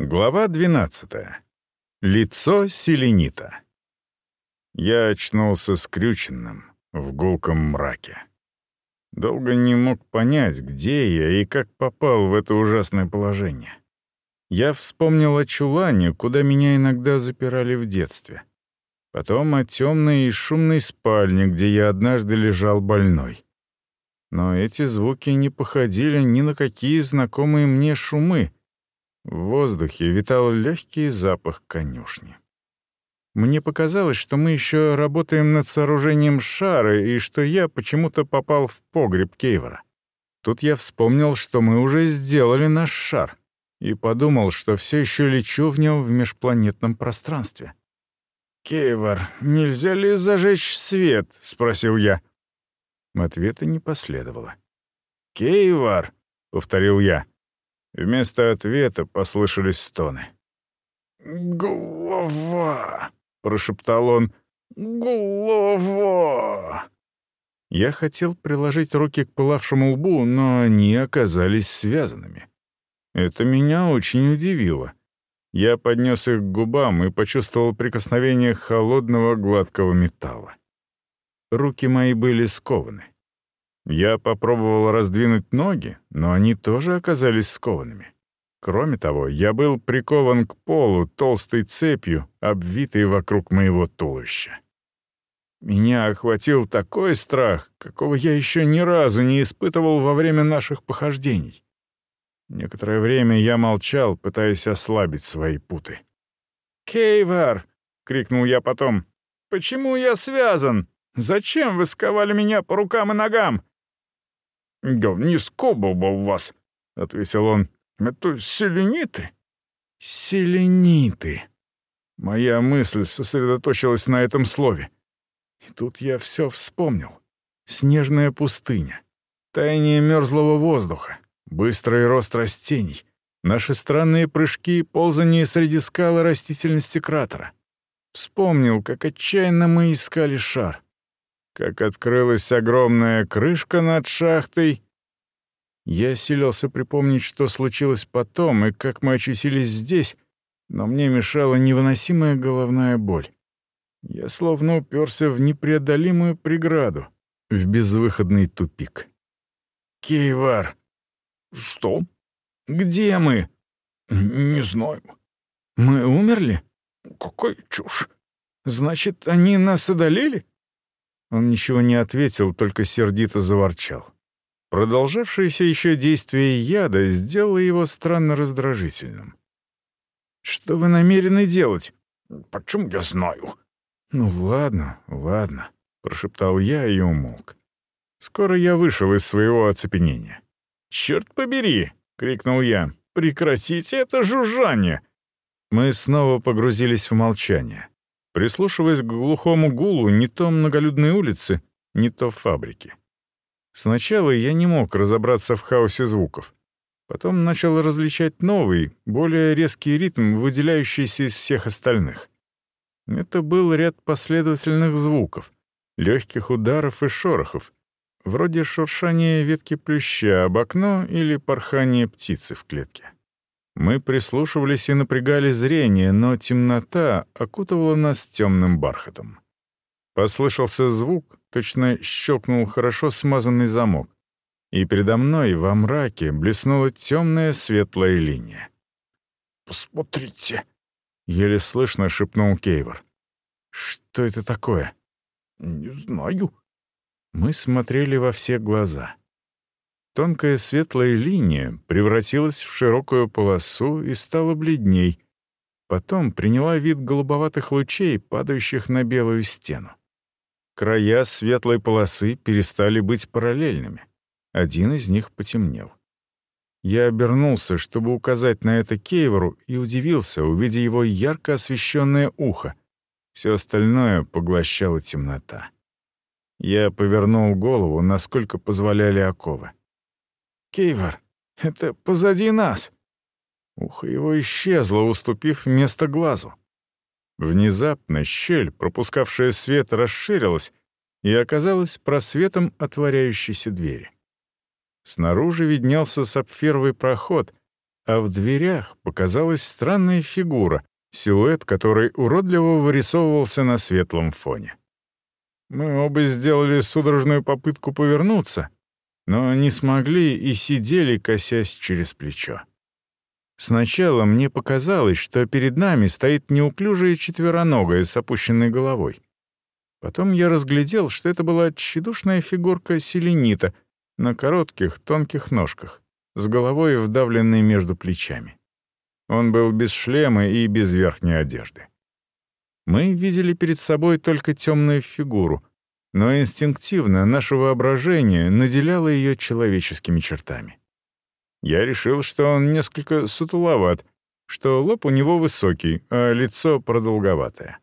Глава 12. Лицо селенита. Я очнулся скрюченным в гулком мраке. Долго не мог понять, где я и как попал в это ужасное положение. Я вспомнил о чулане, куда меня иногда запирали в детстве. Потом о темной и шумной спальне, где я однажды лежал больной. Но эти звуки не походили ни на какие знакомые мне шумы — в воздухе витал легкий запах конюшни. Мне показалось, что мы еще работаем над сооружением шара и что я почему-то попал в погреб Кейвора. Тут я вспомнил, что мы уже сделали наш шар, и подумал, что все еще лечу в нем в межпланетном пространстве. «Кейвор, нельзя ли зажечь свет?» — спросил я. Ответа не последовало. «Кейвор!» — повторил я. Вместо ответа послышались стоны. «Голова!» — прошептал он. «Голова!» Я хотел приложить руки к пылавшему лбу, но они оказались связанными. Это меня очень удивило. Я поднес их к губам и почувствовал прикосновение холодного гладкого металла. Руки мои были скованы. Я попробовал раздвинуть ноги, но они тоже оказались скованными. Кроме того, я был прикован к полу толстой цепью, обвитой вокруг моего туловища. Меня охватил такой страх, какого я еще ни разу не испытывал во время наших похождений. Некоторое время я молчал, пытаясь ослабить свои путы. «Кейвар!» — крикнул я потом. «Почему я связан? Зачем вы сковали меня по рукам и ногам? «Я не сковывал вас», — ответил он. «Это селениты?» «Селениты». Моя мысль сосредоточилась на этом слове. И тут я все вспомнил. Снежная пустыня, таяние мерзлого воздуха, быстрый рост растений, наши странные прыжки и ползание среди скал и растительности кратера. Вспомнил, как отчаянно мы искали шар — как открылась огромная крышка над шахтой. Я силился припомнить, что случилось потом и как мы очутились здесь, но мне мешала невыносимая головная боль. Я словно уперся в непреодолимую преграду, в безвыходный тупик. «Кейвар!» «Что? Где мы?» «Не знаю». «Мы умерли?» «Какая чушь! Значит, они нас одолели?» Он ничего не ответил, только сердито заворчал. Продолжавшееся еще действие яда сделало его странно раздражительным. «Что вы намерены делать?» «Почему я знаю?» «Ну ладно, ладно», — прошептал я и умолк. Скоро я вышел из своего оцепенения. «Черт побери!» — крикнул я. «Прекратите это жужжание!» Мы снова погрузились в молчание прислушиваясь к глухому гулу не то многолюдной улицы, не то фабрики. Сначала я не мог разобраться в хаосе звуков. Потом начал различать новый, более резкий ритм, выделяющийся из всех остальных. Это был ряд последовательных звуков, легких ударов и шорохов, вроде шуршания ветки плюща об окно или порхания птицы в клетке. Мы прислушивались и напрягали зрение, но темнота окутывала нас темным бархатом. Послышался звук, точно щелкнул хорошо смазанный замок, и передо мной во мраке блеснула темная светлая линия. «Посмотрите!» — еле слышно шепнул Кейвор. «Что это такое?» «Не знаю». Мы смотрели во все глаза. Тонкая светлая линия превратилась в широкую полосу и стала бледней. Потом приняла вид голубоватых лучей, падающих на белую стену. Края светлой полосы перестали быть параллельными. Один из них потемнел. Я обернулся, чтобы указать на это Кейвору, и удивился, увидя его ярко освещенное ухо. Все остальное поглощала темнота. Я повернул голову, насколько позволяли оковы. Кейвор, это позади нас!» Ухо его исчезло, уступив место глазу. Внезапно щель, пропускавшая свет, расширилась и оказалась просветом отворяющейся двери. Снаружи виднелся сапфировый проход, а в дверях показалась странная фигура, силуэт которой уродливо вырисовывался на светлом фоне. Мы оба сделали судорожную попытку повернуться, но не смогли и сидели, косясь через плечо. Сначала мне показалось, что перед нами стоит неуклюжая четвероногая с опущенной головой. Потом я разглядел, что это была тщедушная фигурка селенита на коротких, тонких ножках, с головой вдавленной между плечами. Он был без шлема и без верхней одежды. Мы видели перед собой только темную фигуру, но инстинктивно наше воображение наделяло ее человеческими чертами. Я решил, что он несколько сутуловат, что лоб у него высокий, а лицо продолговатое.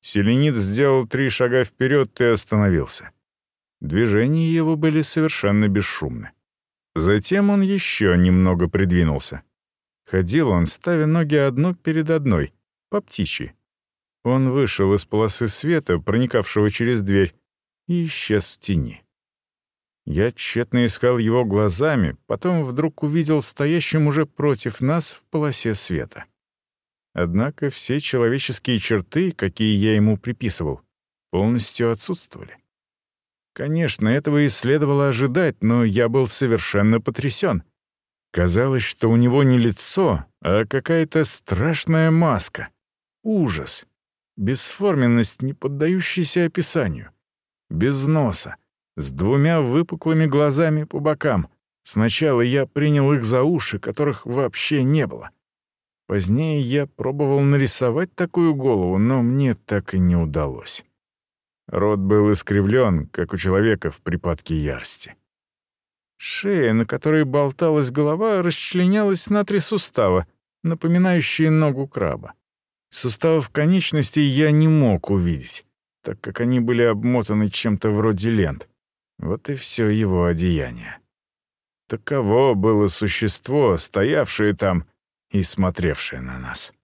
Селенит сделал три шага вперед и остановился. Движения его были совершенно бесшумны. Затем он еще немного придвинулся. Ходил он, ставя ноги одну перед одной, по птичьи. Он вышел из полосы света, проникавшего через дверь, и исчез в тени. Я тщетно искал его глазами, потом вдруг увидел стоящим уже против нас в полосе света. Однако все человеческие черты, какие я ему приписывал, полностью отсутствовали. Конечно, этого и следовало ожидать, но я был совершенно потрясен. Казалось, что у него не лицо, а какая-то страшная маска. Ужас. Бесформенность, не поддающаяся описанию. Без носа, с двумя выпуклыми глазами по бокам. Сначала я принял их за уши, которых вообще не было. Позднее я пробовал нарисовать такую голову, но мне так и не удалось. Рот был искривлен, как у человека в припадке ярости. Шея, на которой болталась голова, расчленялась на три сустава, напоминающие ногу краба. Суставов конечностей я не мог увидеть, так как они были обмотаны чем-то вроде лент. Вот и все его одеяние. Таково было существо, стоявшее там и смотревшее на нас.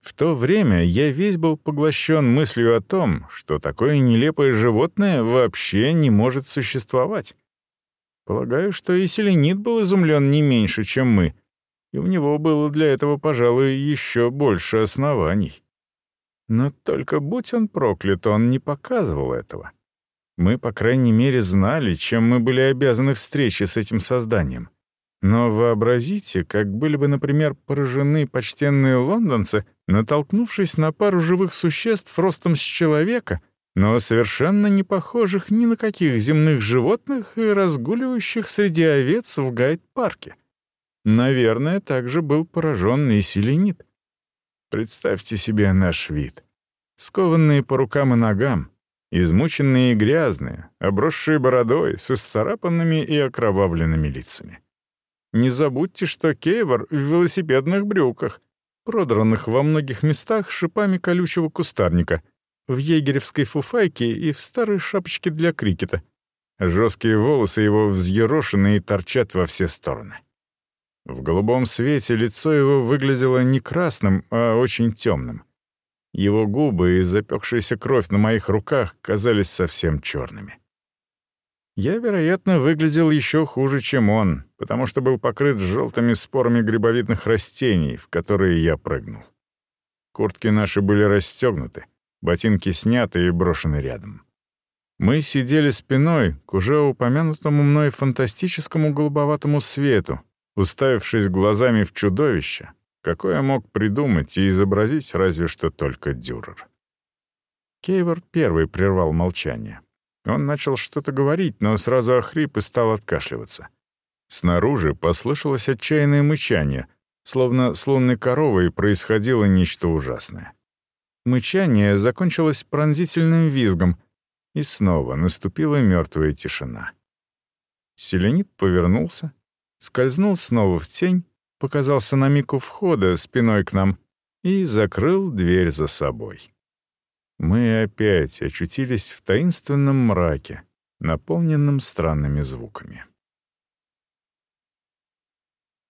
В то время я весь был поглощен мыслью о том, что такое нелепое животное вообще не может существовать. Полагаю, что и Селенит был изумлен не меньше, чем мы, и у него было для этого, пожалуй, еще больше оснований. Но только будь он проклят, он не показывал этого. Мы, по крайней мере, знали, чем мы были обязаны встрече с этим созданием. Но вообразите, как были бы, например, поражены почтенные лондонцы, натолкнувшись на пару живых существ ростом с человека, но совершенно не похожих ни на каких земных животных и разгуливающих среди овец в гайд-парке. Наверное, также был поражен и селенит. Представьте себе наш вид. Скованные по рукам и ногам, измученные и грязные, обросшие бородой, с исцарапанными и окровавленными лицами. Не забудьте, что Кейвор в велосипедных брюках, продранных во многих местах шипами колючего кустарника, в егеревской фуфайке и в старой шапочке для крикета. Жесткие волосы его взъерошены и торчат во все стороны. В голубом свете лицо его выглядело не красным, а очень темным. Его губы и запекшаяся кровь на моих руках казались совсем черными. Я, вероятно, выглядел еще хуже, чем он, потому что был покрыт желтыми спорами грибовидных растений, в которые я прыгнул. Куртки наши были расстегнуты, ботинки сняты и брошены рядом. Мы сидели спиной к уже упомянутому мной фантастическому голубоватому свету, уставившись глазами в чудовище, какое мог придумать и изобразить разве что только Дюрер. Кейвор первый прервал молчание. Он начал что-то говорить, но сразу охрип и стал откашливаться. Снаружи послышалось отчаянное мычание, словно с лунной коровой происходило нечто ужасное. Мычание закончилось пронзительным визгом, и снова наступила мертвая тишина. Селенит повернулся, скользнул снова в тень показался на миг у входа спиной к нам и закрыл дверь за собой. Мы опять очутились в таинственном мраке, наполненном странными звуками.